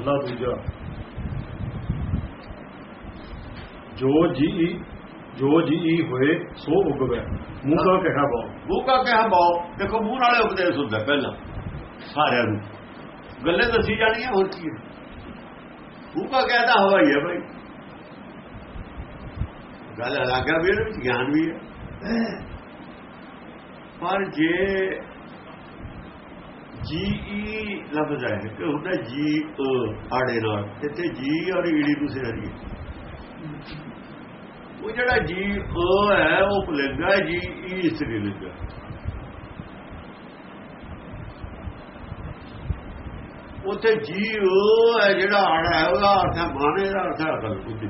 ਮਹਲਾ ਦੂਜਾ ਜੋ ਜੀ ਜੋ ਜੀ ਹੋਏ ਸੋ ਉਗਵੇ ਮੂੰਹ ਦਾ ਕਹਿਆ ਬਹੁ ਮੂੰਹ ਕਾ ਕਿਹਾ ਬਾਉ ਦੇਖੋ ਮੂੰਹ ਨਾਲੇ ਉਪਦੇਸ਼ ਹੁੰਦਾ ਪਹਿਲਾਂ ਸਾਰਿਆਂ ਨੂੰ ਗੱਲੇ ਦੱਸੀ ਜਾਣੀਆਂ ਹੋਰ ਕੀ ਹੈ ਮੂੰਹ ਕਾ ਕਹਿਦਾ ਹਵਾਈ ਹੈ ਭਾਈ ਗੱਲ ਅਲੱਗ ਹੈ ਵੀ ਇਹਦੇ ਵਿੱਚ ਗਿਆਨ ਵੀ ਹੈ ਪਰ ਜੇ ਜੀ ਈ ਲਫ਼ਜ਼ ਹੈ ਕਿ ਹੁੰਦਾ ਜੀ ਅ ਆੜੇ ਨਾਲ, ਇੱਥੇ ਜੀ ਔਰ ਈੜੀ ਤੁਸੀਂ ਹਰੀ ਉਹ ਜਿਹੜਾ ਜੀ ਅ ਹੈ, ਉਹ ਪੁਲੰਗਾ ਜੀ ਈ ਇਸਰੀ ਲਿਖਿਆ ਉੱਥੇ ਜੀ ਅ ਹੈ, ਜਿਹੜਾ ਆੜਾ ਹੈ, ਉਹਦਾ ਅਰਥ ਹੈ ਮਾਨੇ ਦਾ ਅਰਥ ਹੈ ਅਕਲ, ਬੁੱਧੀ।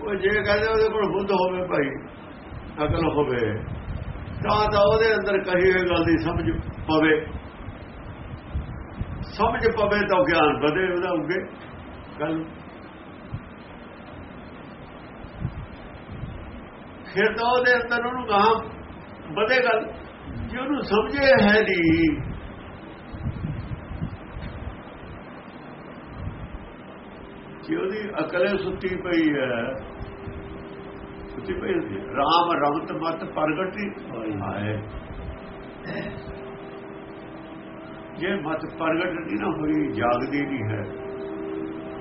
ਉਹ ਜੇ ਕਹਿੰਦੇ ਉਹਦੇ ਕੋਲ ਬੁੱਧ ਹੋਵੇ ਭਾਈ ਅਕਲ ਹੋਵੇ। ਤਾਂ ਤਾਂ ਉਹਦੇ ਅੰਦਰ ਕਹੀ ਹੋਈ ਗੱਲ ਦੀ ਸਮਝ ਪਵੇ। ਸਮਝ ਪਵੇ ਤਾਂ ਗਿਆਨ ਵਧੇ ਉਹਦਾ ਉੱਗੇ ਗੱਲ। ਫਿਰ ਤਾਂ ਉਹਦੇ ਅੰਦਰ ਉਹਨੂੰ ਗਾਂ ਵਧੇ ਗੱਲ। ਜੇ ਉਹਨੂੰ ਸਮਝੇ ਹੈ ਨਹੀਂ। ਜੇ ਉਹਦੀ ਅਕਲੇ ਸੁੱਤੀ ਪਈ ਹੈ ਤੁਸੀਂ ਪਈ ਹੁੰਦੀ ਰਾਮ ਰਮਤ ਮਤ ਪ੍ਰਗਟੀ ਆਏ। ਜੇ ਮਤ ਪ੍ਰਗਟ ਨਹੀਂ ਨਾ ਹੋਈ, ਜਾਗਦੀ ਨਹੀਂ ਹੈ।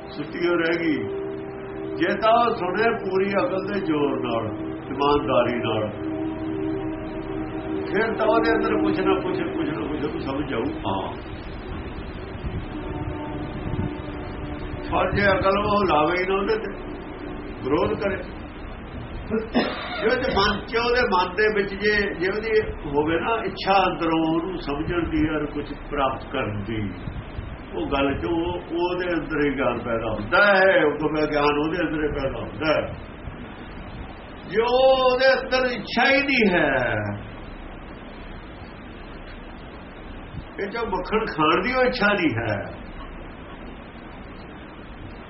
ਸੁੱਤੀ ਹੋ ਗਈ। ਜੇ ਤਾਂ ਉਹ ਸੁਣੇ ਪੂਰੀ ਅਕਲ ਦੇ ਜ਼ੋਰ ਨਾਲ, ਇਮਾਨਦਾਰੀ ਨਾਲ। ਫਿਰ ਤਾਂ ਉਹਦੇ ਅੰਦਰ ਕੁਝ ਨਾ ਕੁਝ ਕੁਝ ਨਾ ਕੁਝ ਸਮਝ ਆਊ। ਹਾਂ। ਪਰ ਜੇ ਅਕਲ ਉਹ ਲਾਵੇ ਨਾ ਉਹਦੇ ਤੇ। ਵਿਰੋਧ ਕਰੇ। ਜੇ ਮਨ ਚ, ਉਹਦੇ ਮਨ ਦੇ ਵਿੱਚ ਜੇ ਜੇ ਉਹਦੀ ਹੋਵੇ ਨਾ ਇੱਛਾ ਅੰਦਰੋਂ, ਉਹਨੂੰ ਸਮਝਣ ਦੀ ਔਰ ਕੁਝ ਪ੍ਰਾਪਤ ਕਰਨ ਦੀ, ਉਹ ਗੱਲ ਚ ਉਹਦੇ ਅੰਦਰ ਹੀ ਗੱਲ ਪੈਦਾ ਹੁੰਦਾ ਹੈ ਉਹ ਤੋਂ ਗਿਆਨ ਉਹਦੇ ਅੰਦਰ ਹੀ ਪੈਦਾ ਹੁੰਦਾ ਹੈ। ਜੋ ਉਹਦੇ ਅੰਦਰ ਇੱਛਾ ਹੀ ਨਹੀਂ ਹੈ, ਇਹ ਜੋ ਮੱਖਣ ਖਾਣ ਦੀ ਉਹ ਇੱਛਾ ਨਹੀਂ ਹੈ।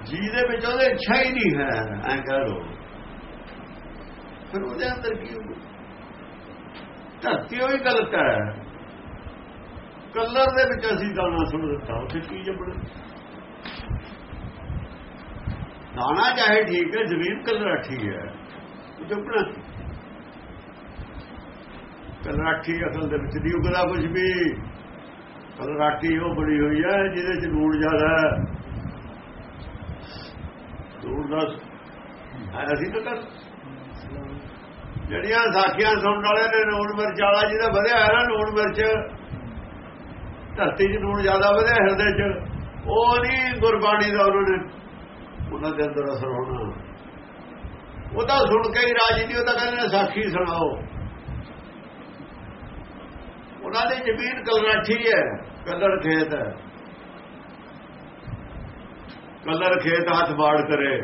ਜੀ ਦੇ ਵਿੱਚ ਉਹਦੇ ਇੱਛਾ ਹੀ ਨਹੀਂ ਹੈ, ਐਂ ਕਹਿ ਲੋ ਫਿਰ ਉਹਦੇ ਅੰਦਰ ਕੀ ਹੋਊ? ਧਰਤੀ ਹੋਈ ਗਲਤ ਹੈ। ਕਲਰ ਦੇ ਵਿੱਚ ਅਸੀਂ ਦਾਣਾ ਸੁਣ ਦਿੱਤਾ, ਉੱਥੇ ਕੀ ਜੰਮਣਾ? ਦਾਣਾ ਚਾਹੇ ਠੀਕ ਹੈ, ਜ਼ਮੀਨ ਕਲਰਾਠੀ ਹੈ। ਜੰਮਣਾ ਕਲਰਾਠੀ ਅਸਲ ਦੇ ਵਿੱਚ ਨਹੀਂ ਉਗਦਾ ਕੁਝ ਵੀ। ਕਲਰਾਠੀ ਉਹ ਬੜੀ ਹੋਈ ਹੈ, ਜਿਹਦੇ ਚ ਨੂਣ ਜ਼ਿਆਦਾ ਹੈ। ਦਾ ਹੈ, ਅਸੀਂ ਤਾਂ ਕਰ ਜਿਹੜੀਆਂ ਸਾਖੀਆਂ ਸੁਣਨ ਵਾਲੇ ਨੇ ਨੂਣ ਮਿਰਚ ਵਾਲਾ, ਜਿਹਦਾ ਵਧਿਆ ਹੈ ਨਾ ਨੂਣ ਮਿਰਚ, ਧਰਤੀ 'ਚ ਨੂਣ ਜ਼ਿਆਦਾ ਵਧਿਆ ਹਿਰਦੇ 'ਚ, ਉਹ ਨਹੀਂ ਗੁਰਬਾਣੀ ਦਾ ਉਹਨਾਂ ਨੇ ਉਹਨਾਂ ਦੇ ਅੰਦਰ ਅਸਰ ਹੋਣਾ। ਉਹ ਤਾਂ ਸੁਣ ਕੇ ਹੀ ਰਾਜੀ ਨਹੀਂ ਉਹ ਤਾਂ ਕਹਿੰਦੇ ਨੇ ਸਾਖੀ ਸੁਣਾਓ। ਉਹਨਾਂ ਦੀ ਜ਼ਮੀਨ ਕਲਰਾਠੀ ਹੈ ਕਲਰ ਖੇਤ ਹੈ। ਕਲਰ ਖੇਤ ਹੱਥ ਬਾੜ ਕਰੇ।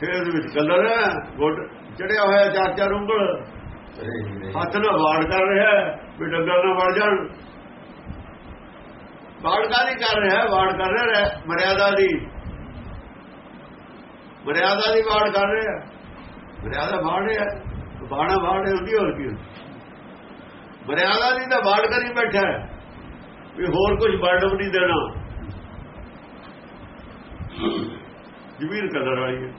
ਫਿਰ ਉਹਦੇ ਵਿੱਚ ਕਲਰ ਹੈ ਗੁੱਡ। ਚੜਿਆ ਹੋਇਆ ਚਾਰ ਚਾਰ ਉਂਗਲ ਹੱਥ ਨਾਲ ਵਾੜ ਕਰ ਰਿਹਾ ਵੀ ਡੰਗਰ ਨਾ ਵੜ ਜਾਣ। ਵਾੜ ਕਾਦੀ ਕਰ ਰਿਹਾ, ਵਾੜ ਕਰ ਰਿਹਾ ਮਰਿਆਦਾ ਦੀ। ਮਰਿਆਦਾ ਦੀ ਵਾੜ ਕਰ ਰਿਹਾ ਮਰਿਆਦਾ ਵਾੜ ਰਿਹਾ ਬਾਣਾ ਵਾੜ ਹੁੰਦੀ ਹੋਰ ਕੀ ਮਰਿਆਦਾ ਦੀ ਤਾਂ ਵਾੜ ਕਰੀ ਬੈਠਾ ਵੀ ਹੋਰ ਕੁਝ ਵਰਡ ਨਹੀਂ ਦੇਣਾ। ਜ਼ਮੀਨ ਕਲਰ ਵਾਲੀ ਹੈ।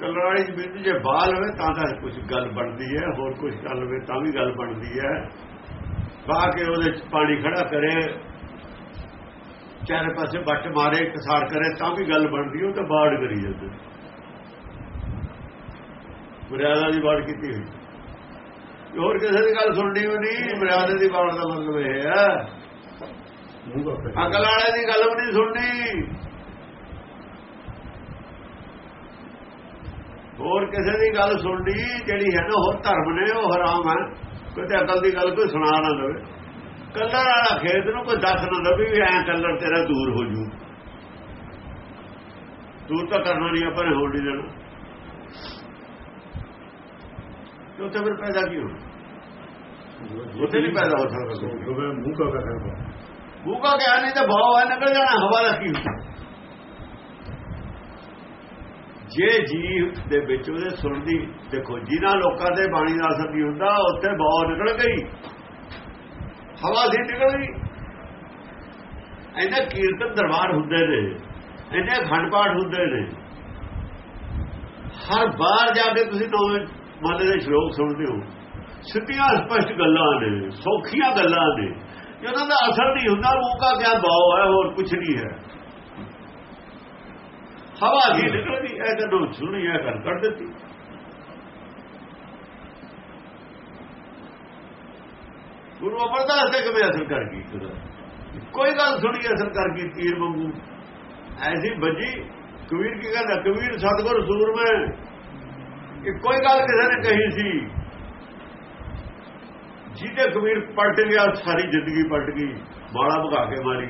ਕਲਰ ਵਾਲੀ ਜ਼ਮੀਨ ਜੇ ਬਾਲ ਹੋਵੇ ਤਾਂ ਤਾਂ ਕੁਝ ਗੱਲ ਬਣਦੀ ਹੈ ਹੋਰ ਕੁਝ ਕਰ ਲਵੇ ਤਾਂ ਵੀ ਗੱਲ ਬਣਦੀ ਹੈ। ਬਾ ਕੇ ਉਹਦੇ ਚ ਪਾਣੀ ਖੜਾ ਕਰੇ ਚਾਰੇ ਪਾਸੇ ਵੱਟ ਮਾਰੇ ਕਸਾੜ ਕਰੇ ਤਾਂ ਵੀ ਗੱਲ ਬਣਦੀ ਉਹ ਤਾਂ ਬਾੜ ਕਰੀ ਜਾਂਦੇ। ਮਰਿਆਦਾ ਦੀ ਬਾੜ ਕੀਤੀ ਹੋਈ। ਹੋਰ ਕਿਸੇ ਦੀ ਗੱਲ ਸੁਣਨੀ ਵੀ ਨਹੀਂ ਮਰਿਆਦਾ ਦੀ ਬਾੜ ਦਾ ਮਤਲਬ ਇਹ ਹੈ। ਅਕਲ ਵਾਲੇ ਦੀ ਗੱਲ ਵੀ ਨਹੀਂ ਸੁਣਨੀ। ਹੋਰ ਕਿਸੇ ਦੀ ਗੱਲ ਸੁਣਨੀ ਜਿਹੜੀ ਹੈ ਨਾ ਹੋਰ ਧਰਮ ਨੇ ਉਹ ਹਰਾਮ ਹੈ। ਕੋਈ ਤੇ ਅਕਲ ਦੀ ਗੱਲ ਕੋਈ ਸੁਣਾ ਨਾ ਦੇਵੇ। ਕਲਰ ਵਾਲਾ ਖੇਤ ਨੂੰ ਕੋਈ ਦੱਸ ਨਾ ਦੇਵੇ ਵੀ ਐਂ ਕਲਰ ਤੇਰਾ ਦੂਰ ਹੋ ਜੂ। ਦੂਰ ਤਾਂ ਕਰਨਾ ਨਹੀਂ ਆਪਾਂ ਨੇ ਹੋਣ ਨਹੀਂ ਦੇਣਾ ਤੇ ਉੱਥੇ ਫਿਰ ਪੈਦਾ ਕੀ ਹੋ ਉੱਥੇ ਨਹੀਂ ਪੈਦਾ ਹੋ ਸਕਦਾ। ਮੂੰਹ ਦਾ ਕਹਿਆ ਬਹੁ ਭੂਕਾ ਗਿਆ ਨਹੀਂ ਤਾਂ ਭਾਵ ਹੈ ਨਿਕਲ ਜਾਣਾ ਹਵਾ ਦਾ ਕੀ ਜੇ ਜੀਵ ਦੇ ਵਿੱਚ ਉਹਦੇ ਸੁਣਦੀ ਦੇਖੋ, ਜਿਨ੍ਹਾਂ ਲੋਕਾਂ ਦੇ ਬਾਣੀ ਦਾ ਅਸਰ ਨਹੀਂ ਹੁੰਦਾ, ਉੱਥੇ ਬਹੁਤ ਨਿਕਲ ਗਈ। ਹਵਾ ਦੀ ਨਿਕਲ ਗਈ। ਇਹਨਾਂ ਕੀਰਤਨ ਦਰਬਾਰ ਹੁੰਦੇ ਨੇ ਇਹਨੇ ਖੰਡ ਪਾਠ ਹੁੰਦੇ ਨੇ। ਹਰ ਬਾਹਰ ਜਾ ਕੇ ਤੁਸੀਂ ਨੌਵੇਂ ਮਾਲੇ ਦੇ ਸ਼ਲੋਕ ਸੁਣਦੇ ਹੋ। ਸਿੱਧੀਆਂ ਸਪਸ਼ਟ ਗੱਲਾਂ ਨੇ, ਸੌਖੀਆਂ ਗੱਲਾਂ ਨੇ। ਉਹਨਾਂ ਦਾ ਅਸਰ ਨਹੀਂ ਹੁੰਦਾ, ਮੂੰਹ ਦਾ ਕਿਆ ਬਾਉ ਹੈ, ਹੋਰ ਕੁਝ ਨਹੀਂ ਹੈ। ਹਵਾ ਦੀ। ਨਿਕਲਦੀ ਇਹ ਜਦੋਂ ਸੁਣੀ ਹੈ ਕਰ ਕੱਢ ਦਿੱਤੀ। ਗੁਰੂ ਅਮਰਦਾਸ ਨੇ ਕਿਵੇਂ ਅਸਰ ਕਰ ਗਈ ਕੋਈ ਗੱਲ ਸੁਣੀ, ਅਸਰ ਕਰ ਗਈ ਤੀਰ ਵਾਂਗੂ। ਐਸੀ ਵੱਜੀ, ਕਬੀਰ ਕੀ ਕਹਿੰਦਾ, ਕਬੀਰ ਸਤਗੁਰ ਸੂਰਮੇ ਕਿ ਕੋਈ ਗੱਲ ਕਿਸੇ ਨੇ ਕਹੀ ਸੀ। ਜਿਹਦੇ ਕਬੀਰ ਪਲਟ ਗਿਆ, ਸਾਰੀ ਜ਼ਿੰਦਗੀ ਪਲਟ ਗਈ ਬਾਲਾ ਭਗਾ ਕੇ ਮਾਰੀ।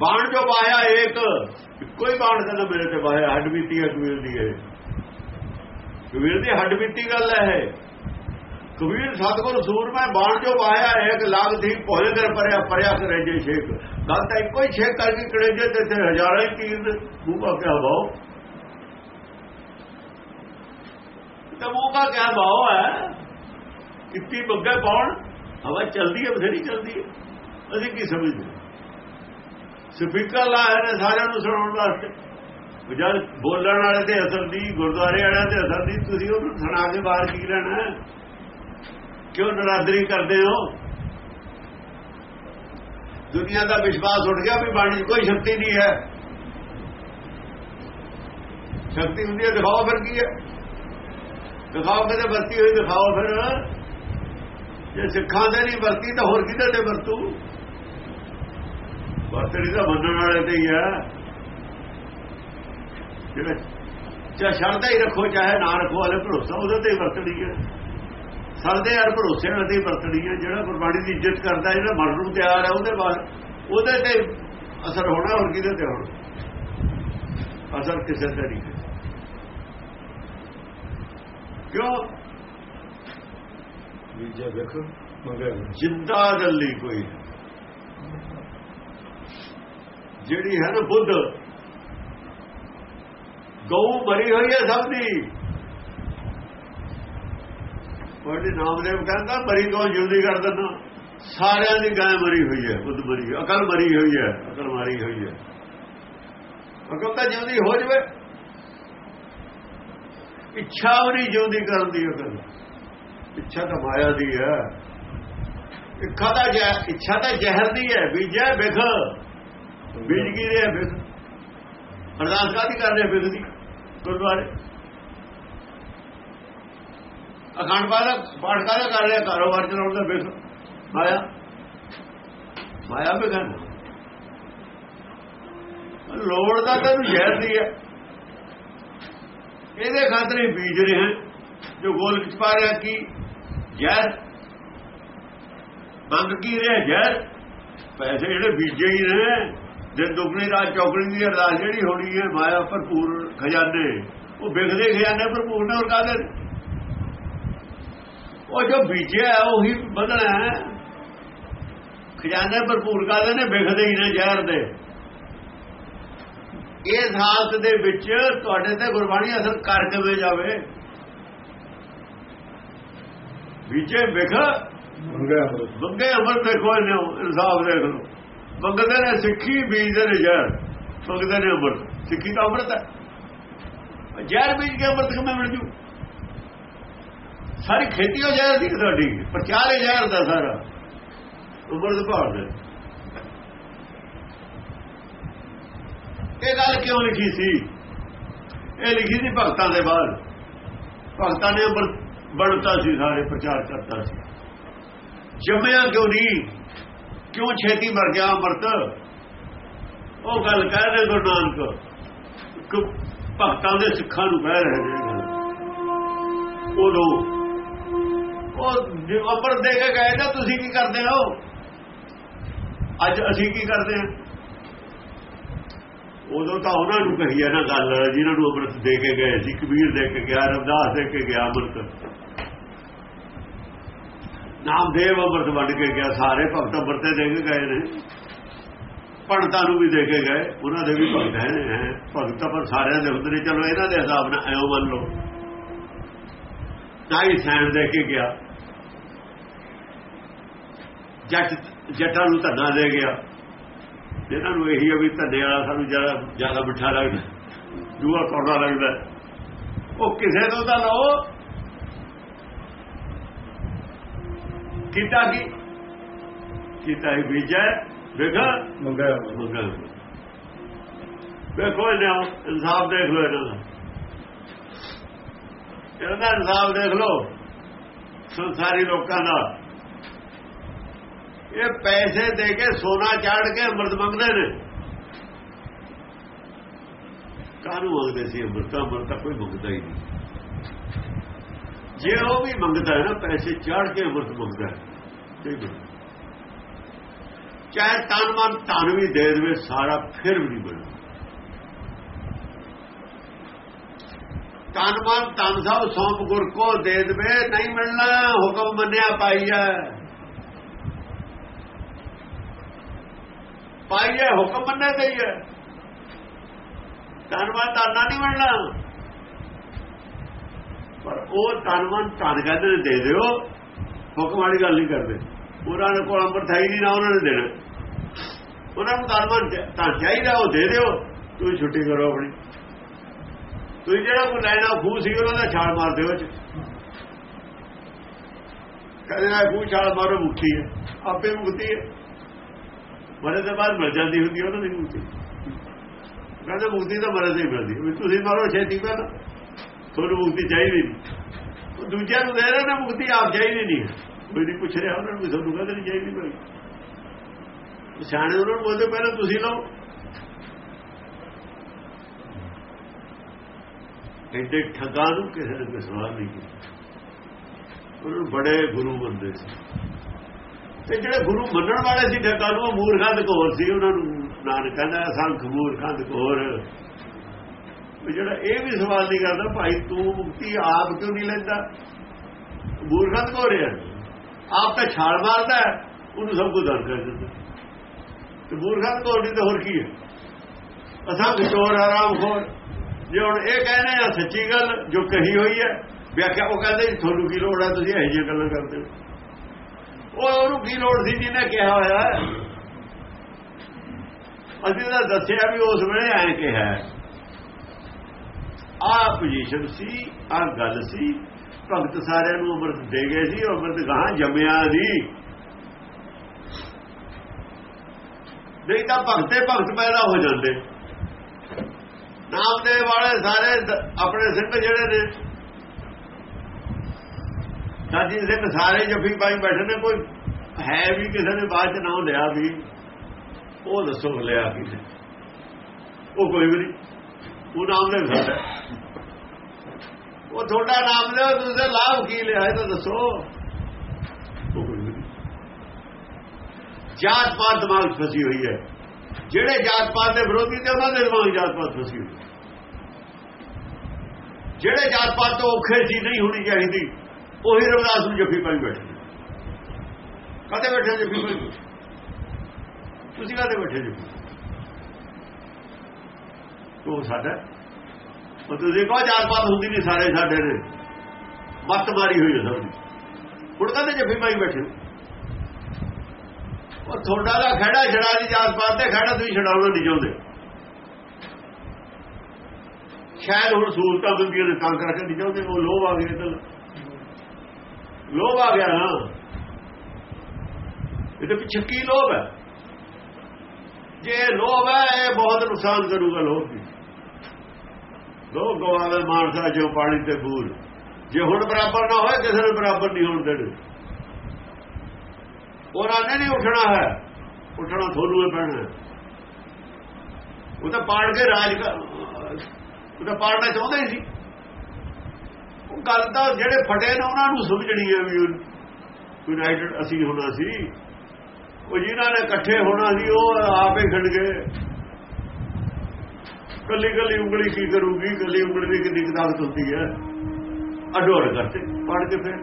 ਬਾਣ ਜੋ ਵਾਇਆ ਇੱਕ। ਕੋਈ ਬਾਣ ਕਹਿੰਦਾ ਮੇਰੇ ਤੇ ਵਾਇਆ ਹੱਡ ਬੀਤੀ ਹੈ ਕਬੀਰ ਦੀ ਹੈ ਕਬੀਰ ਦੀ ਹੱਡ ਬੀਤੀ ਗੱਲ ਹੈ ਕਬੀਰ, ਸਤਗੁਰ, ਸੂਰਮੇ, ਬਾਣ ਜੋ ਵਾਇਆ ਏਕ ਲਾਗ ਦੀ ਭੋਲੇ ਕਰ ਪਰਿਆ ਪਰਿਆ ਕਰੇ ਜੇ ਸ਼ੇਖ ਗੱਲ ਤਾਂ ਇੱਕੋ ਹੀ ਛੇਕ ਕਰਕੇ ਕੜੇਜੇ ਤੇ ਤੇ ਹਜ਼ਾਰਾਂ ਹੀ ਤੀਰ ਮੂੰਹ ਕਿਆ ਭਾਉ ਤਾਂ ਮੂੰਹ ਕਿਆ ਭਾਉ ਹੈ ਕਿੰਨੀ ਬੱਗੇ ਪਾਉਣ ਹਵਾ ਚਲਦੀ ਹੈ ਬਥੇਰੀ ਚਲਦੀ ਹੈ ਅਸੀਂ ਕੀ ਸਮਝਦੇ? ਸਪੀਕਰ ਲਾਇਆ ਨੇ ਸਾਰਿਆਂ ਨੂੰ ਸੁਣਾਉਣ ਵਾਸਤੇ। ਜਦ ਬੋਲਣ ਵਾਲੇ ਤੇ ਅਸਰ ਦੀ, ਗੁਰਦੁਆਰੇ ਵਾਲਿਆਂ ਤੇ ਅਸਰ ਦੀ, ਤੁਸੀਂ ਉਹਨੂੰ ਸੁਣਾ ਕੇ ਬਾਹਰ ਕੀ ਲੈਣਾ ਕਿਉਂ ਨਰਾਦਰੀ ਕਰਦੇ ਹੋ? ਦੁਨੀਆ ਦਾ ਵਿਸ਼ਵਾਸ ਉੱਠ ਗਿਆ ਵੀ ਬਾਣੀ ਚ ਕੋਈ ਸ਼ਕਤੀ ਨਹੀਂ ਹੈ। ਸ਼ਕਤੀ ਹੁੰਦੀ ਹੈ, ਦਿਖਾਓ ਫਿਰ ਕੀ ਹੈ। ਦਿਖਾਓ ਕਿਤੇ ਵਰਤੀ ਹੋਈ, ਦਿਖਾਓ ਫਿਰ। ਜੇ ਸਿੱਖਾਂ ਦੇ ਨਹੀਂ ਵਰਤੀ ਤਾਂ ਹੋਰ ਕਿਤੇ ਤੇ ਵਰਤੂ? ਵਰਤਣੀ ਤਾਂ ਮੰਨਣ ਵਾਲੇ ਤੇ ਹੀ ਹੈ। ਜਿਹੜਾ ਚਾਹੇ ਸ਼ਰਧਾ ਹੀ ਰੱਖੋ ਚਾਹੇ ਨਾ ਰੱਖੋ ਵਾਲੇ ਭਰੋਸਾ ਉਹਦੇ ਤੇ ਹੀ ਵਰਤਣੀ ਹੈ। ਸਰਦੇ ਯਾਰ ਭਰੋਸੇ ਨਾਲ ਦੀ ਵਰਤਣੀ ਹੈ। ਜਿਹੜਾ ਗੁਰਬਾਣੀ ਦੀ ਇੱਜ਼ਤ ਕਰਦਾ ਜਿਹੜਾ ਮਰਨ ਨੂੰ ਤਿਆਰ ਹੈ ਉਹਦੇ ਬਾਅਦ ਉਹਦੇ ਤੇ ਅਸਰ ਹੋਣਾ ਹੋਰ ਕਿਤੇ ਤੇ ਹੋਣਾ? ਅਸਰ ਕਿਸੇ ਤੇ ਨਹੀਂ। ਕਿਉਂ? ਬੀਜੇ ਵੇਖ ਮੰਗੇ ਜਿੰਦਾ ਗੱਲੀ ਕੋਈ ਜਿਹੜੀ ਹੈ ਨਾ ਬੁੱਧ। ਗਊ ਮਰੀ ਹੋਈ ਹੈ ਸਭ ਦੀ। ਉਹਦੇ ਨਾਮਦੇਵ ਕਹਿੰਦਾ, ਮਰੀ ਗਊ ਜਿਉਂਦੀ ਕਰ ਦਿੰਦਾ। ਸਾਰਿਆਂ ਦੀ ਗਾਂ ਮਰੀ ਹੋਈ ਹੈ, ਬੁੱਧ ਮਰੀ ਅਕਲ ਮਰੀ ਹੋਈ ਹੈ, ਅਕਲ ਮਾਰੀ ਹੋਈ ਹੈ। ਅਕਲ ਤਾਂ ਜਿਉਂਦੀ ਹੋ ਜਵੇ। ਇੱਛਾ ਵੀ ਨਹੀਂ ਜਿਉਂਦੀ ਕਰਨ ਦੀ ਅਕਲ। ਇੱਛਾ ਤਾਂ ਮਾਇਆ ਦੀ ਹੈ। ਇੱਛਾ ਤਾਂ ਇੱਛਾ ਤਾਂ ਜ਼ਹਿਰ ਦੀ ਹੈ, ਵੀ ਜੈ ਬਿਖ। ਬੀਜ ਕੀ ਰਿਹਾ ਬਿਖ ਅਰਦਾਸ ਕਾਦੀ ਕਰ ਰਿਹਾ ਬਿਖ ਦੀ ਗੁਰਦੁਆਰੇ? ਅਖੰਡ ਪਾਠ ਪਾਠ ਕਾਦਾ ਕਰ ਰਿਹਾ ਕਾਰੋਬਾਰ ਚਲਾਉਣ ਦਾ ਬਿਖ ਮਾਇਆ? ਮਾਇਆ ਬਿਗਨ ਲੋੜ ਦਾ ਤੈਨੂੰ ਜ਼ਹਿਰ ਦੀ ਹੈ। ਇਹਦੇ ਖਾਤਰ ਬੀਜ ਰਹੇ ਜੋ ਗੋਲ ਵਿੱਚ ਪਾ ਰਿਹਾ ਕੀ? ਜ਼ਹਿਰ। ਮੰਗ ਕੀ ਰਿਹਾ ਜ਼ਹਿਰ। ਪੈਸੇ ਜਿਹੜੇ ਬੀਜੇ ਹੀ ਨੇ ਦਿਨ ਦੁਗਣੀ ਰਾਤ ਚੌਗਣੀ ਦੀ ਅਰਦਾਸ ਜਿਹੜੀ ਹੋਣੀ ਹੈ ਮਾਇਆ ਭਰਪੂਰ ਖਜ਼ਾਨੇ। ਉਹ ਵਿਖਦੇ ਖਜ਼ਾਨੇ ਭਰਪੂਰ ਨੇ ਹੋਰ ਕਾਦੇ ਉਹ ਜੋ ਬੀਜਿਆ ਉਹੀ ਵਧਣਾ ਹੈ। ਖਜ਼ਾਨੇ ਭਰਪੂਰ ਕਾਦੇ ਨੇ? ਵਿਖਦੇ ਹੀ ਨੇ ਜ਼ਹਿਰ ਦੇ। ਇਸ ਹਾਲਤ ਦੇ ਵਿੱਚ ਤੁਹਾਡੇ ਤੇ ਗੁਰਬਾਣੀ ਅਸਰ ਕਰ ਕਿਵੇਂ ਜਾਵੇ? ਵਿਚੇ ਵਿਖ ਮੰਗੇ ਬੰਗੇ ਅਮਰ ਦੇਖੋ ਇਹਨੇ ਇਨਸਾਫ ਦੇਖ ਲਓ। ਮੰਗਦੇ ਨੇ ਸਿੱਖੀ, ਬੀਜਦੇ ਨੇ ਜ਼ਹਿਰ। ਮੰਗਦੇ ਨੇ ਅੰਮ੍ਰਿਤ। ਸਿੱਖੀ ਤਾਂ ਅੰਮ੍ਰਿਤ ਹੈ। ਜ਼ਹਿਰ ਬੀਜ ਕੇ ਅਮਰਤ ਕਿਵੇਂ ਮਿਲ ਜੂ? ਸਾਰੀ ਖੇਤੀ ਹੋ ਜ਼ਹਿਰ ਦੀ ਸਾਡੀ। ਪ੍ਰਚਾਰ ਹੈ ਜ਼ਹਿਰ ਦਾ ਸਾਰਾ। ਅਮਰਤ ਭਾਲ ਦੇ। ਇਹ ਗੱਲ ਕਿਉਂ ਲਿਖੀ ਸੀ? ਇਹ ਲਿਖੀ ਸੀ ਭਗਤਾਂ ਦੇ ਬਾਅਦ। ਭਗਤਾਂ ਨੇ ਅੰਮ੍ਰਿਤ ਬਣਤਾ ਸੀ, ਸਾਰੇ ਪ੍ਰਚਾਰ ਕਰਤਾ ਸੀ। ਜੰਮਿਆ ਕਿਉਂ ਨਹੀਂ? ਕਿਉਂ ਛੇਤੀ ਮਰ ਗਿਆ ਅੰਮ੍ਰਿਤ? ਉਹ ਗੱਲ ਕਹਿ ਰਹੇ ਗੁਰੂ ਨਾਨਕ। ਭਗਤਾਂ ਦੇ ਸਿੱਖਾਂ ਨੂੰ ਕਹਿ ਰਹੇ ਨੇ ਉਦੋਂ ਉਹ ਜੇ ਅੰਮ੍ਰਿਤ ਦੇ ਕੇ ਗਏ ਤਾਂ ਤੁਸੀਂ ਕੀ ਕਰਦੇ ਹੋ ਅੱਜ ਅਸੀਂ ਕੀ ਕਰਦੇ ਹਾਂ? ਉਦੋਂ ਤਾਂ ਉਹਨਾਂ ਨੂੰ ਕਹੀ ਹੈ ਨਾ ਗੱਲ ਜਿਹਨਾਂ ਨੂੰ ਅੰਮ੍ਰਿਤ ਦੇ ਕੇ ਗਏ ਸੀ, ਕਬੀਰ ਦੇ ਕੇ ਗਿਆ, ਰਵਦਾਸ ਦੇ ਕੇ ਗਿਆ ਅੰਮ੍ਰਿਤ। ਨਾਮਦੇਵ ਅੰਮ੍ਰਿਤ ਵੰਡ ਕੇ ਗਿਆ, ਸਾਰੇ ਭਗਤ ਅੰਮ੍ਰਿਤ ਦੇ ਕੇ ਗਏ ਨੇ। ਪੰਡਤਾਂ ਨੂੰ ਵੀ ਦੇ ਕੇ ਗਏ, ਉਹਨਾਂ ਦੇ ਵੀ ਭਗਤ ਹੈ ਭਗਤ ਪਰ ਸਾਰਿਆਂ ਦੇ ਹੁੰਦੇ ਨੇ, ਚਲੋ ਇਹਨਾਂ ਦੇ ਹਿਸਾਬ ਨਾਲ ਐਉਂ ਮੰਨ ਲਓ। ਨਾਈ ਸੈਣ ਦੇ ਕੇ ਗਿਆ। ਜੱਟ, ਜੱਟਾਂ ਨੂੰ ਧੰਨਾ ਦੇ ਗਿਆ। ਇਹਨਾਂ ਨੂੰ ਇਹੀ ਆ ਵੀ ਧੰਨੇ ਵਾਲਾ ਸਾਨੂੰ ਜ਼ਿਆਦਾ ਜ਼ਿਆਦਾ ਮਿੱਠਾ ਲੱਗਦਾ। ਦੂਆ ਕੌੜਾ ਲੱਗਦਾ। ਉਹ ਕਿਸੇ ਤੋਂ ਤਾਂ ਲਓ ਕੀਤਾ ਕੀ? ਕੀਤਾ ਹੀ ਬੀਜੈ ਵੇਖਾ ਮੰਗਿਆ ਮੰਗਲ। ਵੇਖੋ ਇਹਨਾਂ ਇਨਸਾਫ ਦੇਖ ਲੋ ਇਹਨਾਂ ਦਾ। ਇਹਨਾਂ ਦਾ ਇਨਸਾਫ ਦੇਖ ਲੋ ਸੰਸਾਰੀ ਲੋਕਾਂ ਦਾ। ਇਹ ਪੈਸੇ ਦੇ ਕੇ ਸੋਨਾ ਚਾੜ ਕੇ ਅੰਮ੍ਰਿਤ ਮੰਗਦੇ ਨੇ। ਕਾਹਨੂੰ ਮੰਗਦੇ ਸੀ? ਅੰਮ੍ਰਿਤ ਅੰਮ੍ਰਿਤ ਕੋਈ ਮੰਗਦਾ ਹੀ ਨਹੀਂ। ਜੇ ਉਹ ਵੀ ਮੰਗਦਾ ਹੈ ਨਾ, ਪੈਸੇ ਚਾੜ ਕੇ ਅੰਮ੍ਰਿਤ ਮੰਗਦਾ ਠੀਕ ਹੈ। ਚਾਹੇ ਤਨ ਮਨ ਧਨ ਵੀ ਦੇ ਦੇਵੇ, ਸਾਰਾ ਫਿਰ ਵੀ ਨਹੀਂ ਬਣਦਾ। ਤਨ ਮਨ ਤਨ ਸਭ ਸੌਂਪ ਗੁਰ ਕੋ ਦੇ ਦੇਵੇ, ਨਹੀਂ ਮਿਲਣਾ, ਹੁਕਮ ਮੰਨਿਆ ਪਾਈਆ ਪਾਈਏ ਹੁਕਮ ਮੰਨਿਆ ਗਈ ਹੈ ਤਨ ਮਨ ਧਨ ਨਹੀਂ ਮਿਲਣਾ। ਪਰ ਉਹ ਤਨ ਮਨ ਧਨ ਕਹਿੰਦੇ ਨੇ, ਦੇ ਦਿਓ। ਹੁਕਮ ਵਾਲੀ ਗੱਲ ਨਹੀਂ ਕਰਦੇ। ਉਹਨਾਂ ਨੇ ਕੋਲ ਅੰਮ੍ਰਿਤ ਹੈ ਨਹੀਂ ਨਾ ਉਹਨਾਂ ਨੇ ਦੇਣਾ। ਉਹਨਾਂ ਨੂੰ ਧਰਮਾਂ ਤਾਂ ਚਾਹੀਦਾ, ਉਹ ਦੇ ਦਿਓ। ਤੁਸੀਂ ਛੁੱਟੀ ਕਰੋ ਆਪਣੀ। ਤੁਸੀਂ ਜਿਹੜਾ ਕੋਈ ਲੈਣਾ, ਖੂਹ ਸੀ ਉਹਨਾਂ ਦਾ ਛਾਲ ਮਾਰ ਦਿਓ ਚ ਕਹਿੰਦੇ ਨਾ ਖੂਹ ਛਾਲ ਮਾਰੋ ਮੁਕਤੀ ਹੈ। ਆਪੇ ਮੁਕਤੀ ਹੈ। ਮਰੇ ਦੇ ਬਾਅਦ ਮਿਲ ਜਾਂਦੀ ਹੁੰਦੀ ਉਹਨਾਂ ਦੀ ਮੁਕਤੀ ਕਹਿੰਦੇ ਮੁਕਤੀ ਤਾਂ ਮਰੇ ਤੇ ਮਿਲਦੀ ਤੁਸੀਂ ਮਾਰੋ, ਛੇਤੀ ਪਹਿਲਾਂ ਤੁਹਾਨੂੰ ਮੁਕਤੀ ਚਾਹੀਦੀ ਨਹੀਂ। ਦੂਜਿਆਂ ਨੂੰ ਦੇ ਰਹੇ ਨੇ ਮੁਕਤੀ, ਆਪ ਚਾਹੀਦੀ ਨਹੀਂ। ਕੋਈ ਨਹੀਂ ਪੁੱਛ ਰਿਹਾ, ਉਹਨਾਂ ਨੂੰ ਤੁਹਾਨੂੰ ਕਹਿੰਦੇ ਨਹੀਂ ਚਾਹੀਦੀ ਭਾਈ ਸਿਆਣੇ ਉਹਨਾਂ ਨੂੰ ਬੋਲਦੇ, ਪਹਿਲਾਂ ਤੁਸੀਂ ਲਓ। ਐਡੇ ਠੱਗਾਂ ਨੂੰ ਕਿਸੇ ਨੇ ਕੋਈ ਸਵਾਲ ਨਹੀਂ ਕੀਤਾ। ਉਹਨਾਂ ਬੜੇ ਗੁਰੂ ਬੰਦੇ ਸੀ। ਤੇ ਜਿਹੜੇ ਗੁਰੂ ਮੰਨਣ ਵਾਲੇ ਸੀ ਠੱਗਾਂ ਨੂੰ, ਉਹ ਮੂਰਖਾਂ ਦੇ ਕੋਲ ਸੀ। ਉਹਨਾਂ ਨੂੰ ਨਾਨਕ ਕਹਿੰਦਾ, ਸੰਖ ਮੂਰਖਾਂ ਦੇ ਕੋਲ ਜਿਹੜਾ ਇਹ ਵੀ ਸਵਾਲ ਨਹੀਂ ਕਰਦਾ, ਭਾਈ ਤੂੰ ਮੁਕਤੀ ਆਪ ਕਿਉਂ ਨਹੀਂ ਲੈਂਦਾ? ਮੂਰਖਾਂ ਦੇ ਰਿਹਾ? ਆਪ ਤਾਂ ਛਾਲ ਮਾਰਦਾ ਉਹਨੂੰ ਸਭ ਕੁਝ ਦਰ ਕਰ ਦਿੰਦਾ। ਤੇ ਮੂਰਖਾਂ ਤੋਂ ਨਹੀਂ ਤਾਂ ਹੋਰ ਕੀ ਹੈ? ਅਸਾਂ ਵਿਚੋਰ ਆਰਾਮ ਖੋਰ। ਜੇ ਹੁਣ ਇਹ ਕਹਿੰਦੇ ਆ, ਸੱਚੀ ਗੱਲ ਜੋ ਕਹੀ ਹੋਈ ਹੈ ਵਿਆਖਿਆ ਉਹ ਕਹਿੰਦੇ ਜੀ, ਤੁਹਾਨੂੰ ਕੀ ਲੋੜ ਹੈ? ਤੁਸੀਂ ਇਹੋ ਜਿਹੀਆਂ ਗੱਲਾਂ ਕਰਦੇ ਹੋ। ਉਹ ਉਹਨੂੰ ਕੀ ਲੋੜ ਸੀ ਜਿਹਨੇ ਕਿਹਾ ਹੋਇਆ ਅਸੀਂ ਤਾਂ ਦੱਸਿਆ ਵੀ ਉਸ ਵੇਲੇ ਐਂ ਕਿਹਾ ਆ ਪੋਜੀਸ਼ਨ ਸੀ ਆ ਗੱਲ ਸੀ। ਭਗਤ ਸਾਰਿਆਂ ਨੂੰ ਅੰਮ੍ਰਿਤ ਦੇ ਗਏ ਸੀ ਅੰਮ੍ਰਿਤ ਗਾਂ ਜੰਮਿਆ ਨਹੀਂ ਨਹੀਂ ਤਾਂ ਭਗਤੇ ਭਗਤ ਪੈਦਾ ਹੋ ਜਾਂਦੇ। ਨਾਮ ਦੇ ਵਾਲੇ ਸਾਰੇ ਆਪਣੇ ਸਿੰਘ ਜਿਹੜੇ ਨੇ। ਸਾਜੀ ਸਿੰਘ ਸਾਰੇ ਜੱਫੀ ਪਾਈ ਬੈਠੇ ਨੇ, ਕੋਈ ਹੈ ਵੀ ਕਿਸੇ ਨੇ ਬਾਅਦ ਚ ਨਾਮ ਲਿਆ ਵੀ। ਉਹ ਦੱਸੋ ਲਿਆ ਕਿਸੇ ਉਹ ਕੋਈ ਵੀ ਨਹੀਂ। ਉਹ ਨਾਮ ਲੈ ਸਾਡਾ ਉਹ ਤੁਹਾਡਾ ਨਾਮ ਲਿਆ ਤੁਸੀਂ ਲਾਭ ਕੀ ਲਿਆ ਇਹ ਤਾਂ ਦੱਸੋ। ਜਾਤ ਪਾਤ ਦਿਮਾਗ ਫਸੀ ਹੋਈ ਹੈ। ਜਿਹੜੇ ਜਾਤ ਪਾਤ ਦੇ ਵਿਰੋਧੀ ਤੇ ਉਹਨਾਂ ਦੇ ਦਿਮਾਗ ਜਾਤ ਪਾਤ ਫਸੀ ਹੋਈ ਜਿਹੜੇ ਜਾਤ ਪਾਤ ਤੋਂ ਔਖੇ ਸੀ ਨਹੀਂ ਹੋਣੀ ਚਾਹੀਦੀ, ਉਹੀ ਰਵਿਦਾਸ ਨੂੰ ਜੱਫੀ ਪਾਈ ਬੈਠੇ ਕਦੇ ਬੈਠੇ ਜੱਫੀ ਪਾਈ? ਤੁਸੀਂ ਕਦੇ ਬੈਠੇ ਜੱਫੀ? ਉਹ ਸਾਡਾ। ਉਹ ਤੁਸੀਂ ਕਹੋ ਜਾਤ ਪਾਤ ਹੁੰਦੀ ਨਹੀਂ ਸਾਰੇ ਸਾਡੇ ਨੇ ਮੱਤ ਮਾਰੀ ਹੋਈ ਹੈ ਸਭ ਦੀ। ਹੁਣ ਕਹਿੰਦੇ ਜੱਫੀ ਪਾਈ ਬੈਠੇ ਉਹ ਤੁਹਾਡਾ ਦਾ ਖੜਾ ਛੜਾ ਦੀ ਜਾਤ ਪਾਤ ਤੇ ਖੜਾ ਤੁਸੀਂ ਛਡਾਉਣਾ ਨਹੀਂ ਚਾਹੁੰਦੇ। ਸ਼ਾਇਦ ਹੁਣ ਸਹੂਲਤਾਂ ਬੰਦੀਆਂ ਨੇ ਤਾਂ ਕਰਕੇ ਨਹੀਂ ਚਾਹੁੰਦੇ, ਉਹ ਲੋਭ ਆ ਗਿਆ ਤਾਂ ਲੋਭ ਆ ਗਿਆ ਹਾਂ ਇਹਦੇ ਪਿੱਛੇ ਕੀ ਲੋਭ ਹੈ? ਜੇ ਲੋਭ ਹੈ, ਇਹ ਬਹੁਤ ਨੁਕਸਾਨ ਕਰੂਗਾ ਲੋਭ ਦੀ ਲੋਭ ਗਵਾਵੇ ਮਾਨਸਾ ਜੋ ਪਾਣੀ ਤੇ ਬੂਰ। ਜੇ ਹੁਣ ਬਰਾਬਰ ਨਾ ਹੋਏ, ਕਿਸੇ ਨੂੰ ਬਰਾਬਰ ਨਹੀਂ ਹੋਣ ਦੇਣੇ। ਉਹਨਾਂ ਨੇ ਨਹੀਂ ਉੱਠਣਾ ਹੈ। ਉੱਠਣਾ ਤੁਹਾਨੂੰ ਪੈਣਾ ਉਹ ਤਾਂ ਪਾੜ ਕੇ ਰਾਜ ਉਹ ਤਾਂ ਪਾੜਨਾ ਚਾਹੁੰਦੇ ਹੀ ਸੀ। ਉਹ ਗੱਲ ਤਾਂ ਜਿਹੜੇ ਫਟੇ ਨੇ, ਉਹਨਾਂ ਨੂੰ ਸਮਝਣੀ ਹੈ ਵੀ ਯੂਨਾਈਟਿਡ ਅਸੀਂ ਹੋਣਾ ਸੀ। ਉਹ ਜਿਨ੍ਹਾਂ ਨੇ ਇਕੱਠੇ ਹੋਣਾ ਸੀ, ਉਹ ਆਪੇ ਖੜ ਗਏ। ਕੱਲੀ ਕੱਲੀ ਉਂਗਲੀ ਕੀ ਕਰੂਗੀ? ਕੱਲੀ ਉਂਗਲੀ ਦੀ ਕਿੰਨੀ ਤਾਕਤ ਹੁੰਦੀ ਹੈ? ਅਡੋਰ ਕਰਤੇ ਪੜ ਕੇ ਫਿਰ।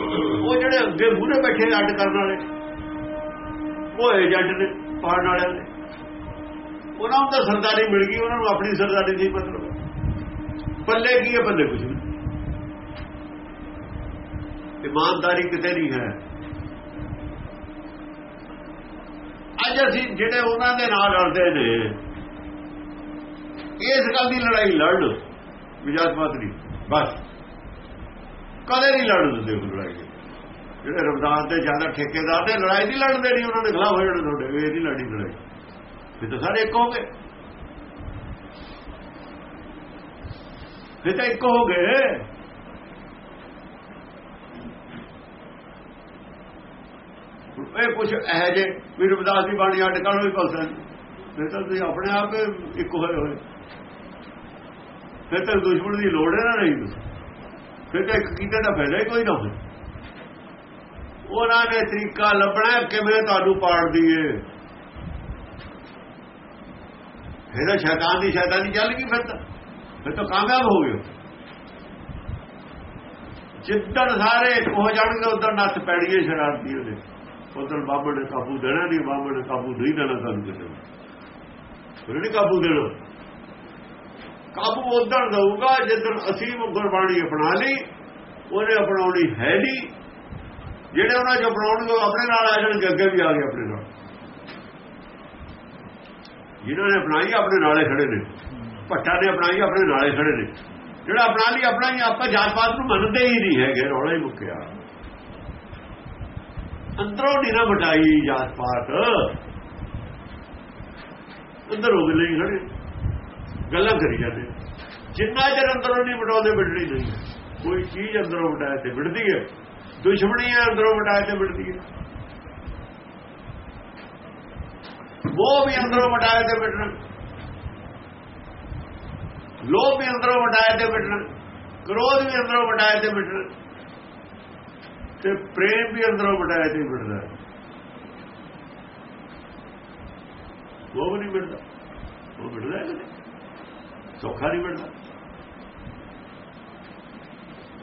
ਉਹ ਜਿਹੜੇ ਅੱਗੇ ਮੂਹਰੇ ਬੈਠੇ ਅੱਡ ਕਰਨ ਵਾਲੇ, ਉਹ ਏਜੰਟ ਨੇ ਪੜਨ ਵਾਲਿਆਂ ਨੇ ਉਹਨਾਂ ਨੂੰ ਤਾਂ ਸਰਦਾਰੀ ਮਿਲ ਗਈ, ਉਹਨਾਂ ਨੂੰ ਆਪਣੀ ਸਰਦਾਰੀ ਦੀ ਮਤਲਬ ਪੱਲੇ ਕੀ ਹੈ ਪੱਲੇ ਕੁਝ ਇਮਾਨਦਾਰੀ ਕਿਤੇ ਨਹੀਂ ਹੈ। ਅੱਜ ਅਸੀਂ ਜਿਹੜੇ ਉਹਨਾਂ ਦੇ ਨਾਲ ਲੜਦੇ ਨੇ ਇਸ ਗੱਲ ਦੀ ਲੜਾਈ ਲੜਨ ਵਿਜਾਤਮਤ ਨਹੀਂ ਬਸ। ਕਦੇ ਨਹੀਂ ਲੜਨ ਦਿੰਦੇ ਉਹ ਲੜਾਈ। ਜਿਹੜੇ ਰਮਦਾਨ ਦੇ ਜ਼ਿਆਦਾ ਠੇਕੇਦਾਰ ਨੇ ਲੜਾਈ ਨਹੀਂ ਲੜਨ ਦੇਣੀ ਉਹਨਾਂ ਦੇ ਖਿਲਾਫ ਹੋ ਜਾਣਾ ਤੁਹਾਡੇ। ਇਹ ਨਹੀਂ ਲੜੀ ਲੜਾਈ। ਫਿਰ ਤਾਂ ਸਾਰੇ ਇੱਕ ਹੋ ਗਏ। ਫਿਰ ਤਾਂ ਇੱਕ ਹੋ ਗਏ। ਇਹ ਕੁਝ ਇਹ ਜੇ ਵੀ ਰਮਦਾਸ ਦੀ ਬਾਣੀ ਅੱਡ ਕਰਨ ਵੀ ਪਲਸਾ ਫਿਰ ਤਾਂ ਤੁਸੀਂ ਆਪਣੇ ਆਪ ਇੱਕ ਹੋਏ ਹੋਏ। ਫਿਰ ਤਾਂ ਦੁਸ਼ਮਣ ਦੀ ਲੋੜ ਹੈ ਨਾ ਨਹੀਂ ਫਿਰ ਤਾਂ ਇੱਕ ਕੀਤੇ ਦਾ ਫਾਇਦਾ ਹੀ ਕੋਈ ਨਾ ਹੋਵੇ। ਉਹਨਾਂ ਨੇ ਤਰੀਕਾ ਲੱਭਣਾ ਕਿਵੇਂ ਤੁਹਾਨੂੰ ਪਾੜ ਦਈਏ। ਇਹਦਾ ਸ਼ੈਤਾਨ ਦੀ ਸ਼ੈਤਾਨੀ ਚੱਲ ਗਈ ਫਿਰ ਤਾਂ। ਫਿਰ ਤਾਂ ਕਾਮਯਾਬ ਹੋ ਗਏ। ਜਿੱਦਣ ਸਾਰੇ ਹੋ ਜਾਣਗੇ ਉਦੋਂ ਨੱਥ ਪੈਣੀਏ ਸ਼ਰਾਰਤੀ ਉਹਦੇ। ਉਦੋਂ ਬਾਬਾ ਨੇ ਕਾਬੂ ਦੇਣਾ ਨਹੀਂ ਬਾਬਾ ਨੇ ਕਾਬੂ ਨਹੀਂ ਦੇਣਾ ਤੁਹਾਨੂੰ ਕਿਸੇ ਨੂੰ। ਨਹੀਂ ਕਾਬੂ ਦੇਣਾ। ਕਾਬੂ ਉਦੋਂ ਦਊਗਾ ਜਦੋਂ ਅਸੀਂ ਗੁਰਬਾਣੀ ਅਪਣਾ ਲਈ ਉਹਨੇ ਅਪਣਾਉਣੀ ਹੈ ਨਹੀਂ। ਜਿਹੜੇ ਉਹਨਾਂ ਚ ਅਪਣਾਉਣਗੇ, ਉਹ ਆਪਣੇ ਨਾਲ ਆ ਜਾਣਗੇ ਅੱਗੇ ਵੀ ਆ ਗਏ ਆਪਣੇ ਨਾਲ। ਜਿਨ੍ਹਾਂ ਨੇ ਅਪਣਾਈ, ਆਪਣੇ ਨਾਲੇ ਖੜੇ ਨੇ। ਭੱਟਾ ਨੇ ਅਪਣਾਈ, ਆਪਣੇ ਨਾਲੇ ਖੜੇ ਨੇ। ਜਿਹੜਾ ਅਪਣਾ ਲਈ ਆਪਣਾ ਹੀ ਆਪਾਂ ਜਾਤ ਪਾਤ ਨੂੰ ਮੰਨਦੇ ਹੀ ਨਹੀਂ ਹੈਗੇ, ਰੌਲਾ ਹੀ ਮੁੱਕਿਆ। ਅੰਦਰੋਂ ਨਹੀਂ ਨਾ ਮਟਾਈ ਜਾਤ ਪਾਤ ਅੰਦਰ ਹੋ ਗਏ ਖੜੇ। ਗੱਲਾਂ ਕਰੀ ਜਾਂਦੇ। ਜਿੰਨਾ ਚਿਰ ਅੰਦਰੋਂ ਨਹੀਂ ਮਟਾਉਂਦੇ ਮਿਟਣੀ ਨਹੀਂ। ਕੋਈ ਚੀਜ਼ ਅੰਦਰੋਂ ਮਟਾਏ ਤੇ ਮਿਟਦੀ ਹੈ। ਦੁਸ਼ਮਣੀ ਅੰਦਰੋਂ ਮਟਾਏ ਤੇ ਮਿਟਦੀ ਹੈ। ਉਹ ਵੀ ਅੰਦਰੋਂ ਮਟਾਏ ਤੇ ਮਿਟਣਾ ਲੋਭ ਵੀ ਅੰਦਰੋਂ ਮਟਾਏ ਤੇ ਮਿਟਣਾ ਕ੍ਰੋਧ ਵੀ ਅੰਦਰੋਂ ਮਟਾਏ ਤੇ ਮਿਟਣਾ ਤੇ ਪ੍ਰੇਮ ਵੀ ਅੰਦਰੋਂ ਮਟਾਏ ਤੇ ਮਿਟਦਾ ਉਹ ਵੀ ਨਹੀਂ ਮਿਟਦਾ ਉਹ ਮਿਟਦਾ ਨਹੀਂ? ਸੌਖਾ ਨਹੀਂ ਮਿਲਦਾ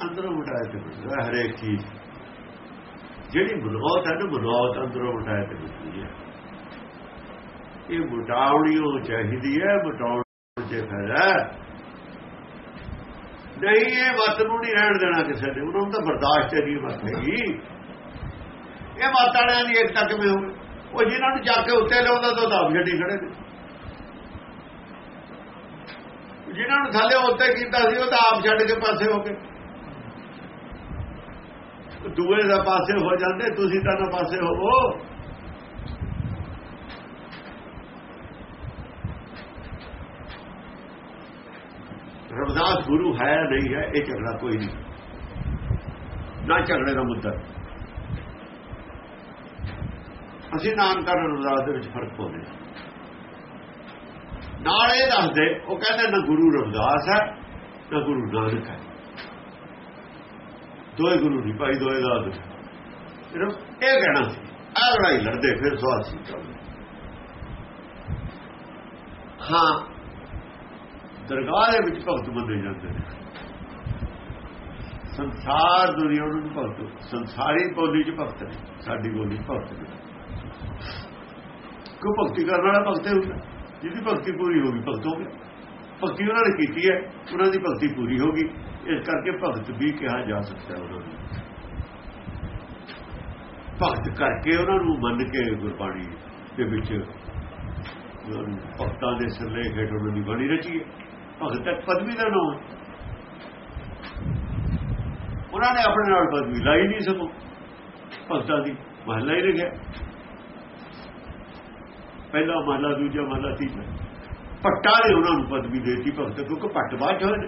ਅੰਦਰੋਂ ਮਟਾਏ ਤੇ ਮਿਲਦਾ ਹਰੇਕ ਚੀਜ਼। ਜਿਹੜੀ ਬਲੌਤ ਹੈ ਨਾ ਬਲੌਤ ਅੰਦਰੋਂ ਮਟਾਏ ਤੇ ਮਿਲਦੀ ਹੈ। ਇਹ ਮਟਾਉਣੀ ਉਹ ਚਾਹੀਦੀ ਹੈ ਮਟਾਉਣ ਜੇ ਫਾਇਦਾ ਨਹੀਂ, ਇਹ ਮਤ ਨੂੰ ਨਹੀਂ ਰਹਿਣ ਦੇਣਾ ਕਿਸੇ ਨੇ। ਉਹਨਾਂ ਨੂੰ ਤਾਂ ਬਰਦਾਸ਼ਤ ਨਹੀਂ ਮਤ ਹੈਗੀ। ਇਹ ਮਤ ਵਾਲਿਆਂ ਦੀ ਇੱਕ ਤੱਕ ਮੇ ਹੋਵੇ। ਉਹ ਜਿਨ੍ਹਾਂ ਨੂੰ ਜਾ ਕੇ ਉੱਤੇ ਲਾਉਂਦਾ ਤਾਂ ਦਾਬ ਛੱਡੀ ਖੜੇ ਨੇ। ਜਿਨ੍ਹਾਂ ਨੂੰ ਥੱਲੇ ਉੱਤੇ ਕੀਤਾ ਸੀ, ਉਹ ਤਾਂ ਆਪ ਛੱਡ ਕੇ ਪਾਸੇ ਹੋ ਗਏ। ਦੂਏ ਦਾ ਪਾਸੇ ਹੋ ਜਾਂਦੇ, ਤੁਸੀਂ ਤਾਂ ਨਾ ਪਾਸੇ ਹੋਵੋ। ਰਵਦਾਸ ਗੁਰੂ ਹੈ, ਨਹੀਂ ਹੈ, ਇਹ ਝਗੜਾ ਕੋਈ ਨਹੀਂ। ਨਾ ਝਗੜੇ ਦਾ ਮੁੱਦਾ। ਅਸੀਂ ਨਾਨਕਾ ਰਵਦਾਸ ਦੇ ਵਿੱਚ ਫ਼ਰਕ ਪਾਉਂਦੇ ਨਾਲ ਇਹ ਦੱਸਦੇ, ਉਹ ਕਹਿੰਦੇ ਨਾ ਗੁਰੂ ਰਮਦਾਸ ਹੈ, ਨਾ ਗੁਰੂ ਨਾਨਕ ਹੈ। ਦੋਏ ਗੁਰੂ ਨਹੀਂ ਭਾਈ, ਦੋਏ ਦਾ ਸਿਰਫ ਇਹ ਕਹਿਣਾ ਸੀ ਆ ਲੜਾਈ ਲੜਦੇ ਫਿਰ ਸਵਾਲ ਸੀ। ਹਾਂ, ਦਰਗਾਹ ਦੇ ਵਿੱਚ ਭਗਤ ਮੰਨੇ ਜਾਂਦੇ ਨੇ। ਸੰਸਾਰ ਦੁਨੀਆ ਨੂੰ ਭਗਤ, ਸੰਸਾਰੀ ਬੋਲੀ ਚ ਭਗਤ ਨੇ, ਸਾਡੀ ਬੋਲੀ ਭਗਤ ਨੇ। ਕੋ ਭਗਤੀ ਕਰਨ ਵਾਲਾ ਭਗਤ ਹੁੰਦਾ। ਜਿਹਦੀ ਭਗਤੀ ਪੂਰੀ ਹੋ ਗਈ, ਭਗਤ ਹੋ ਗਿਆ ਭਗਤੀ ਉਹਨਾਂ ਨੇ ਕੀਤੀ ਹੈ, ਉਹਨਾਂ ਦੀ ਭਗਤੀ ਪੂਰੀ ਹੋ ਗਈ। ਇਸ ਕਰਕੇ ਭਗਤ ਵੀ ਕਿਹਾ ਜਾ ਸਕਦਾ ਉਹਨਾਂ ਨੂੰ। ਭਗਤ ਕਰਕੇ ਉਹਨਾਂ ਨੂੰ ਮੰਨ ਕੇ ਗੁਰਬਾਣੀ ਦੇ ਵਿੱਚ ਭਗਤਾਂ ਦੇ ਸਿਰਲੇ ਹੇਠ ਉਹਨਾਂ ਦੀ ਬਾਣੀ ਰਚੀ ਹੈ। ਭਗਤ ਇੱਕ ਪਦਵੀ ਦਾ ਨਾਮ ਉਹਨਾਂ ਨੇ ਆਪਣੇ ਨਾਲ ਪਦਵੀ ਲਾਈ ਨਹੀਂ ਸਕੋ ਭਗਤਾਂ ਦੀ ਮਹੱਲਾ ਹੀ ਲਿਖਿਆ ਪਹਿਲਾ ਮਹੱਲਾ ਦੂਜਾ ਮਹੱਲਾ ਤੀਜਾ ਪੱਟਾ ਨੇ ਉਹਨਾਂ ਨੂੰ ਪਦਵੀ ਦੇਤੀ ਭਗਤ, ਕਿਉਂਕਿ ਪੱਟ ਬਾਅਦ ਹੋਏ ਨੇ।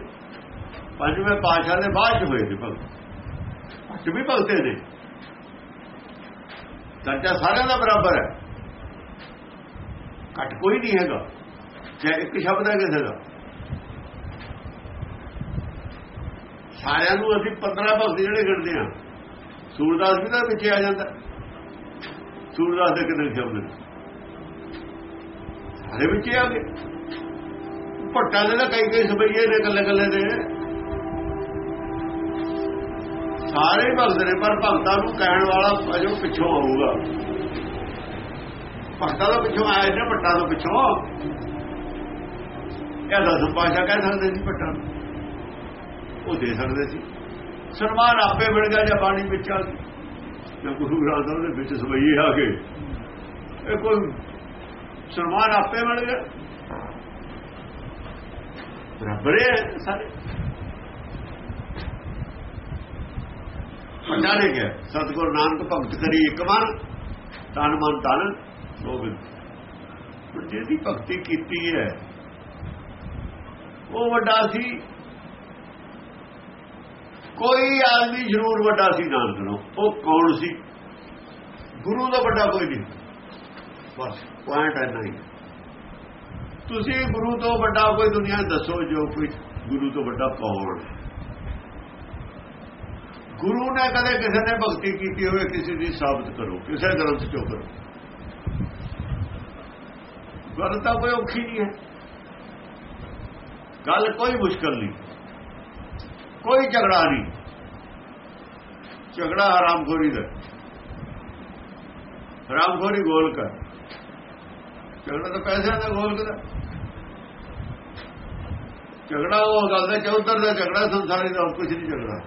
ਪੰਜਵੇਂ ਪਾਸ਼ਾ ਦੇ ਬਾਅਦ ਚ ਹੋਏ ਨੇ ਭਗਤ। ਪੱਟ ਵੀ ਭਗਤੇ ਨੇ। ਦਰਜਾ ਸਾਰਿਆਂ ਦਾ ਬਰਾਬਰ ਹੈ। ਘੱਟ ਕੋਈ ਨਹੀਂ ਹੈਗਾ। ਚਾਹੇ ਇੱਕ ਸ਼ਬਦ ਹੈ ਕਿਸੇ ਦਾ। ਸਾਰਿਆਂ ਨੂੰ ਅਸੀਂ 15 ਭਗਤ ਜਿਹੜੇ ਗਿਣਦੇ ਆ ਸੂਰਦਾਸ ਵੀ ਤਾਂ ਪਿੱਛੇ ਆ ਜਾਂਦਾ। ਸੂਰਦਾਸ ਦੇ ਕਿੰਨੇ ਸ਼ਬਦ ਨੇ? ਸਾਰੇ ਵਿੱਚ ਆ ਗਏ ਭੱਟਾਂ ਦੇ ਤਾਂ ਕਈ ਕਈ ਸਬਈਏ ਨੇ ਕੱਲੇ ਕੱਲੇ ਦੇ। ਸਾਰੇ ਭਗਤ ਨੇ, ਪਰ ਭਗਤਾਂ ਨੂੰ ਕਹਿਣ ਵਾਲਾ ਅਜੋ ਪਿੱਛੋਂ ਆਊਗਾ। ਭਗਤਾਂ ਦਾ ਪਿੱਛੋਂ ਆਇਆ ਇਹਨੇ ਪੱਟਾਂ ਤੋਂ ਪਿੱਛੋਂ। ਇਹ ਦਸਮ ਪਾਸ਼ਾ ਕਹਿ ਸਕਦੇ ਸੀ ਪੱਟਾਂ ਨੂੰ। ਉਹ ਦੇ ਸਕਦੇ ਸੀ। ਸਨਮਾਨ ਆਪੇ ਮਿਲ ਗਿਆ ਜਾਂ ਬਾਣੀ ਵਿੱਚ ਆ ਗਈ ਜਾਂ ਗੁਰੂ ਗ੍ਰੰਥ ਸਾਹਿਬ ਦੇ ਵਿੱਚ ਸਵਈ ਆ ਗਏ ਇਹ ਕੋਈ ਸਨਮਾਨ ਆਪੇ ਬਣ ਗਿਆ। ਬਰਾਬਰੇ ਹੈ ਸਾਰੇ। ਪੱਟਾ ਨੇ ਕਿਹਾ ਸਤਿਗੁਰ ਨਾਨਕ ਭਗਤ ਕਰੀ ਇੱਕ ਮਨ, ਤਨ ਮਨ ਤਨ, ਗੋਬਿੰਦ। ਹੁਣ ਜਿਹਦੀ ਭਗਤੀ ਕੀਤੀ ਹੈ, ਉਹ ਵੱਡਾ ਸੀ। ਕੋਈ ਆਦਮੀ ਜ਼ਰੂਰ ਵੱਡਾ ਸੀ, ਨਾਨਕ ਨੂੰ। ਉਹ ਕੌਣ ਸੀ? ਗੁਰੂ ਦਾ ਵੱਡਾ ਕੋਈ ਨਹੀਂ। ਬਸ ਪੁਆਇੰਟ ਹੈ ਨਹੀਂ ਤੁਸੀਂ ਗੁਰੂ ਤੋਂ ਵੱਡਾ ਕੋਈ ਦੁਨੀਆ 'ਚ ਦੱਸੋ ਜੋ ਕੋਈ ਗੁਰੂ ਤੋਂ ਵੱਡਾ ਕੌਣ ਹੈ ਗੁਰੂ ਨੇ ਕਦੇ ਕਿਸੇ ਨੇ ਭਗਤੀ ਕੀਤੀ ਹੋਵੇ ਕਿਸੇ ਦੀ ਸਾਬਤ ਕਰੋ ਕਿਸੇ ਗ੍ਰੰਥ ਚੋਂ ਕਰੋ ਗੱਲ ਤਾਂ ਕੋਈ ਔਖੀ ਨਹੀਂ ਹੈ ਗੱਲ ਕੋਈ ਮੁਸ਼ਕਲ ਨਹੀਂ ਕੋਈ ਝਗੜਾ ਨਹੀਂ ਝਗੜਾ ਹਰਾਮਖੋਰੀ ਦਾ ਹਰਾਮਖੋਰੀ ਗੋਲ ਕਰ ਝਗੜਾ ਤਾਂ ਪੈਸਿਆਂ ਦਾ ਗੋਲਕ ਕਰ ਝਗੜਾ ਉਹ ਗੱਲ ਦਾ ਚੌਧਰ ਦਾ ਝਗੜਾ ਸੰਸਾਰੀ ਦਾ ਕੁਝ ਨਹੀਂ ਝਗੜਾ।